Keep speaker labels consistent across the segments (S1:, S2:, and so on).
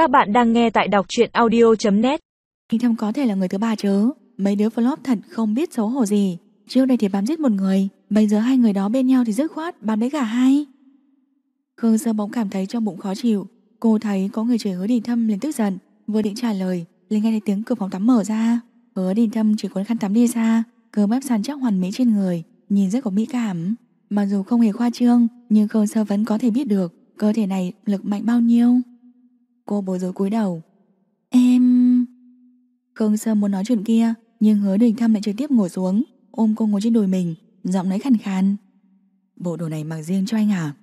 S1: Các bạn đang nghe tại đọc truyện audio.net
S2: Hình thâm có thể là người thứ ba chứ? Mấy đứa flop thật không biết xấu hổ gì. Trước đây thì bám giết một người, Bây giờ hai người đó bên nhau thì dứt khoát bám lấy cả hai. Khương Sơ bỗng cảm thấy trong bụng khó chịu. Cô thấy có người chửi hứa đình thâm liền tức giận, Vừa định trả lời, liền nghe thấy tiếng cửa phòng tắm mở ra. Hứa đình thâm chỉ cuốn khăn tắm đi ra, Cơ bắp sàn chắc hoàn mỹ trên người, Nhìn rất có mỹ cảm. Mặc dù không hề khoa trương, Nhưng Khương Sơ vẫn có thể biết được Cơ thể này lực mạnh bao nhiêu. Cô bối rối cúi đầu. Em... Khương Sơ muốn nói chuyện kia, Nhưng hứa đình thăm lại trực tiếp ngồi xuống, Ôm cô ngồi trên đùi mình, Giọng nói khàn khàn. Bộ đồ này mặc riêng cho anh à?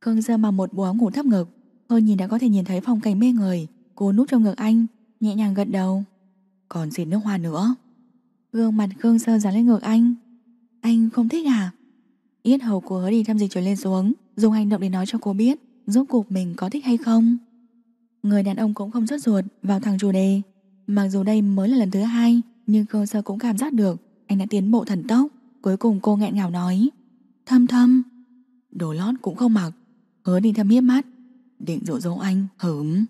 S2: Khương Sơ mặc một bộ áo ngủ thấp ngực, Hơn nhìn đã có thể nhìn thấy phong cảnh mê người, Cô núp trong ngực anh, Nhẹ nhàng gật đầu. Còn xịt nước hoa nữa. Gương mặt Khương Sơ dán lên ngực anh. Anh không thích à? Yết hầu của hứa đi thăm dịch trở lên xuống, Dùng hành động để nói cho cô biết Rốt cuộc mình có thích hay không. Người đàn ông cũng không rất ruột, vào thằng chủ đề. Mặc dù đây mới là lần thứ hai, Nhưng Khương Sơ cũng cảm giác được Anh đã tiến bộ thần tốc. Cuối cùng cô nghẹn ngào nói, Thâm thâm. Đồ lót cũng không mặc. Hứa đi thâm hiếp mắt. Định dỗ dỗ anh, hửm.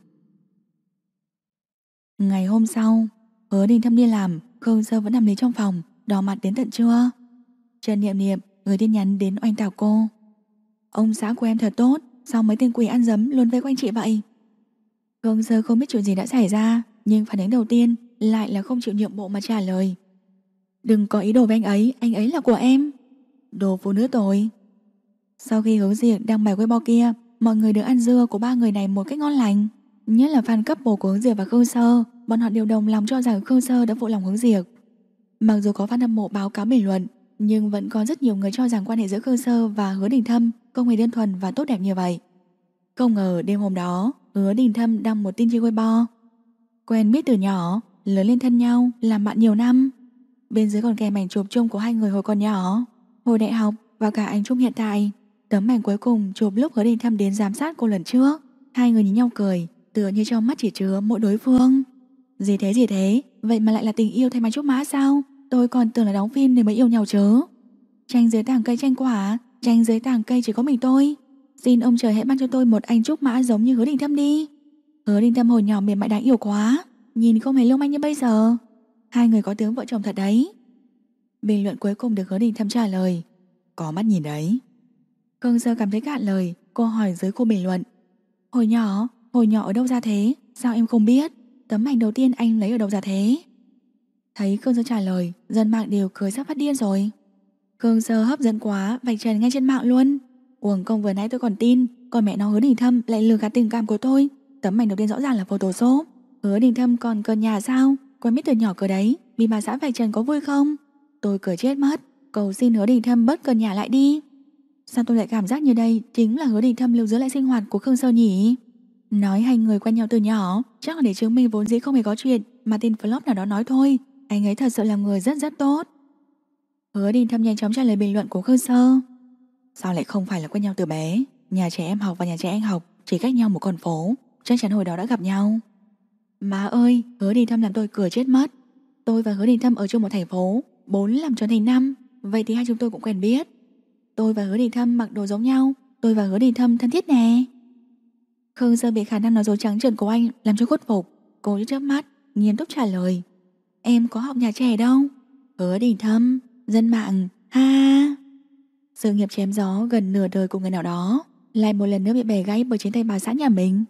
S2: Ngày hôm sau, Hứa đình thâm đi làm, Khương Sơ vẫn nằm lý trong phòng, Đỏ mặt đến tận trưa. Trần Niệm Niệm, gửi tin nhắn đến oanh tào cô. Ông xã của em thật tốt, Sao mấy tên quỷ ăn dấm luôn vây quanh chị vậy? Vâng, Khương Sơ không biết chuyện gì đã xảy ra, Nhưng phản ứng đầu tiên Lại là không chịu nhượng bộ mà trả lời. Đừng có ý đồ với anh ấy Anh ấy là của em. Đồ phụ nữ tội. Sau khi hướng diệt đăng bài Weibo bao kia, Mọi người được ăn dưa của ba người này một cách ngon lành. Nhất là fan cấp bồ của hướng diệt và Khương Sơ, Bọn họ đều đồng lòng cho rằng Khương Sơ đã phụ lòng hướng diệt Mặc dù có fan hâm mộ báo cáo bình luận, Nhưng vẫn có rất nhiều người cho rằng quan hệ giữa Khương Sơ và Hứa Đình Thâm Không hề đơn thuần và tốt đẹp như vậy. Không ngờ đêm hôm đó Hứa Đình Thâm đăng một tin trên Weibo. Quen biết từ nhỏ, Lớn lên thân nhau, Làm bạn nhiều năm. Bên dưới còn kèm ảnh chụp chung của hai người hồi còn nhỏ, Hồi đại học và cả ảnh chung hiện tại. Tấm ảnh cuối cùng chụp lúc Hứa Đình Thâm đến giám sát cô lần trước. Hai người nhìn nhau cười, Tựa như trong mắt chỉ chứa mỗi đối phương. Gì thế gì thế? Vậy mà lại là tình yêu thay mà chúc mã sao? Tôi còn tưởng là đóng phim để mới yêu nhau chứ. Tranh dưới tảng cây tranh quả, Tranh dưới tảng cây chỉ có mình tôi. Xin ông trời hãy ban cho tôi một anh trúc mã giống như hứa đình thâm đi. Hứa đình thâm hồi nhỏ mềm mại đáng yêu quá Nhìn không hề lưu manh như bây giờ. Hai người có tướng vợ chồng thật đấy. Bình luận cuối cùng được hứa đình thâm trả lời. Có mắt nhìn đấy. Khương Sơ cảm thấy cạn lời Cô hỏi dưới khu bình luận. Hồi nhỏ, hồi nhỏ ở đâu ra thế? Sao em không biết? Tấm ảnh đầu tiên anh lấy ở đâu ra thế? Thấy Khương Sơ trả lời Dân mạng đều cười sắp phát điên rồi. Khương Sơ hấp dẫn quá Vạch trần ngay trên mạng luôn. Uổng công vừa nãy tôi còn tin Còn mẹ nó hứa đình thâm lại lừa gạt tình cảm của tôi. Tấm ảnh đầu tiên rõ ràng là photoshop Hứa đình thâm còn cơn nhà sao? Quen biết từ nhỏ cơ đấy, Vì bà xã vạch trần có vui không? Tôi cười chết mất, Cầu xin hứa đình thâm bớt cơn nhà lại đi. Sao tôi lại cảm giác như đây Chính là hứa đình thâm lưu giữ lại sinh hoạt của Khương Sơ nhỉ? Nói hai người quen nhau từ nhỏ, Chắc là để chứng minh vốn dĩ không hề có chuyện, Mà tin flop nào đó nói thôi. Anh ấy thật sự là người rất rất tốt. Hứa đình thâm nhanh chóng trả lời bình luận của Khương Sơ. Sao lại không phải là quen nhau từ bé? Nhà trẻ em học và nhà trẻ anh học Chỉ cách nhau một con phố. Chắc chắn hồi đó đã gặp nhau. Má ơi, hứa đình thâm làm tôi cười chết mất. Tôi và hứa đình thâm ở chung một thành phố, Bốn làm cho thành năm. Vậy thì hai chúng tôi cũng quen biết. Tôi và hứa đình thâm mặc đồ giống nhau. Tôi và hứa đình thâm thân thiết nè. Khương Sơ bị khả năng nói dối trắng trợn của anh Làm cho khuất phục. Cô chớp mắt, nghiêm túc trả lời. Em có học nhà trẻ đâu? Hứa đình thâm, Dân mạng. Ha. Sự nghiệp chém gió gần nửa đời của người nào đó, Lại một lần nữa bị bẻ gãy bởi chính tay bà xã nhà mình.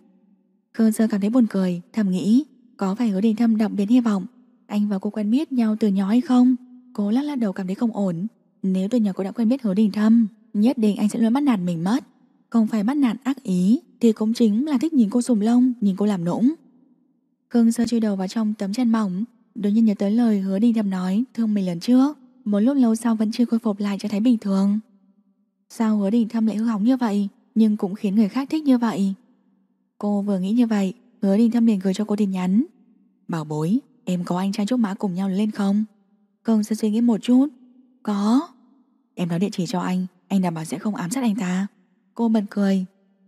S2: Khương Sơ cảm thấy buồn cười, Thầm nghĩ, Có phải hứa đình thâm đặc biệt hy vọng? Anh và cô quen biết nhau từ nhỏ hay không? Cô lắc lắc đầu cảm thấy không ổn. Nếu từ nhỏ cô đã quen biết hứa đình thâm, Nhất định anh sẽ luôn bắt nạt mình mất. Không phải bắt nạt ác ý, Thì cũng chính là thích nhìn cô sùm lông, Nhìn cô làm nũng. Khương Sơ chui đầu vào trong tấm chăn mỏng. Đột nhiên nhớ tới lời hứa đình thâm nói Thương mình lần trước. Một lúc lâu sau vẫn chưa khôi phục lại cho thấy bình thường. Sao hứa đình thâm lại hư hỏng như vậy, Nhưng cũng khiến người khác thích như vậy? Cô vừa nghĩ như vậy, Hứa đình thâm liền gửi cho cô tin nhắn. Bảo bối, em có anh trai trúc mã cùng nhau lên không? Công sẽ suy nghĩ một chút. Có. Em nói địa chỉ cho anh Anh đảm bảo sẽ không ám sát anh ta. Cô bật cười.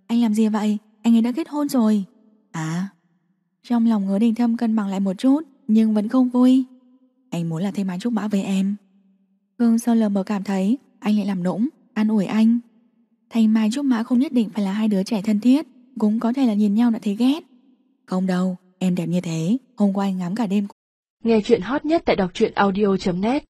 S2: Anh làm gì vậy? Anh ấy đã kết hôn rồi. À. Trong lòng hứa đình thâm cân bằng lại một chút, Nhưng vẫn không vui. Anh muốn là thêm anh trúc mã với em. Khương Sơ lờ mờ cảm thấy, Anh lại làm nũng. An ủi anh Thành mai trúc mã không nhất định phải là hai đứa trẻ thân thiết Cũng có thể là nhìn nhau đã thấy ghét Không đâu, em đẹp như thế, hôm qua anh ngắm cả đêm.
S3: Nghe chuyện hot nhất tại đọc truyện audio.net